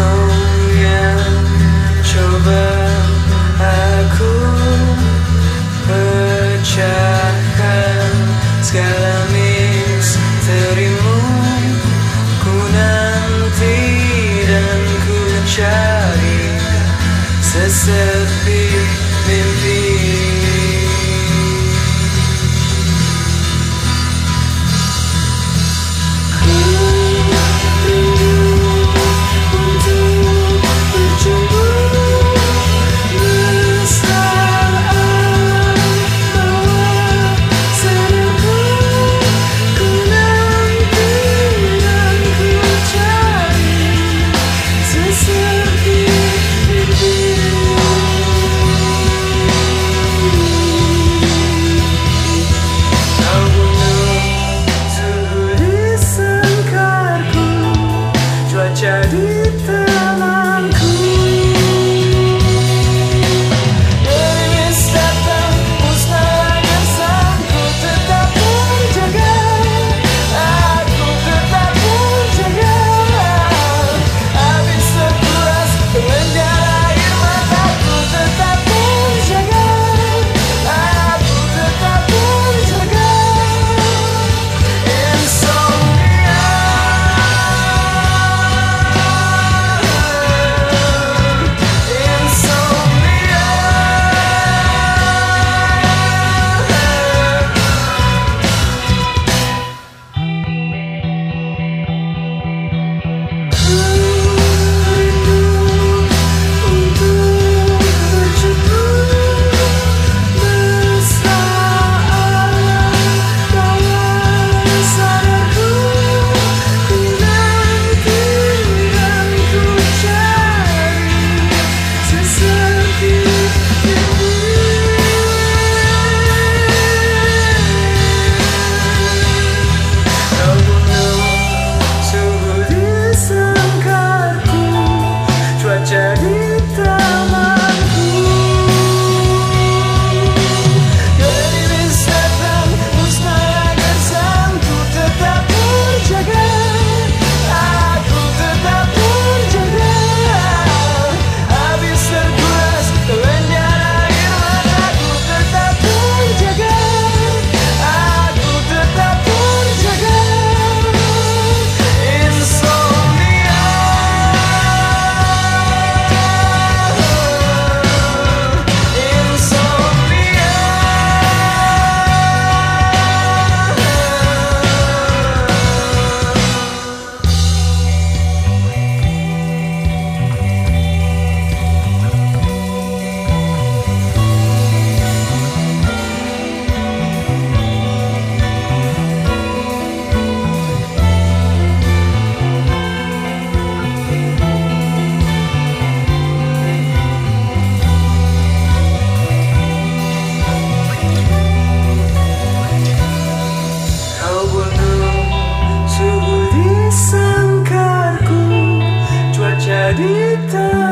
kau coba aku pecahkan segala misterimu ku nanti dan ku cari sesepi mimpi Daddy.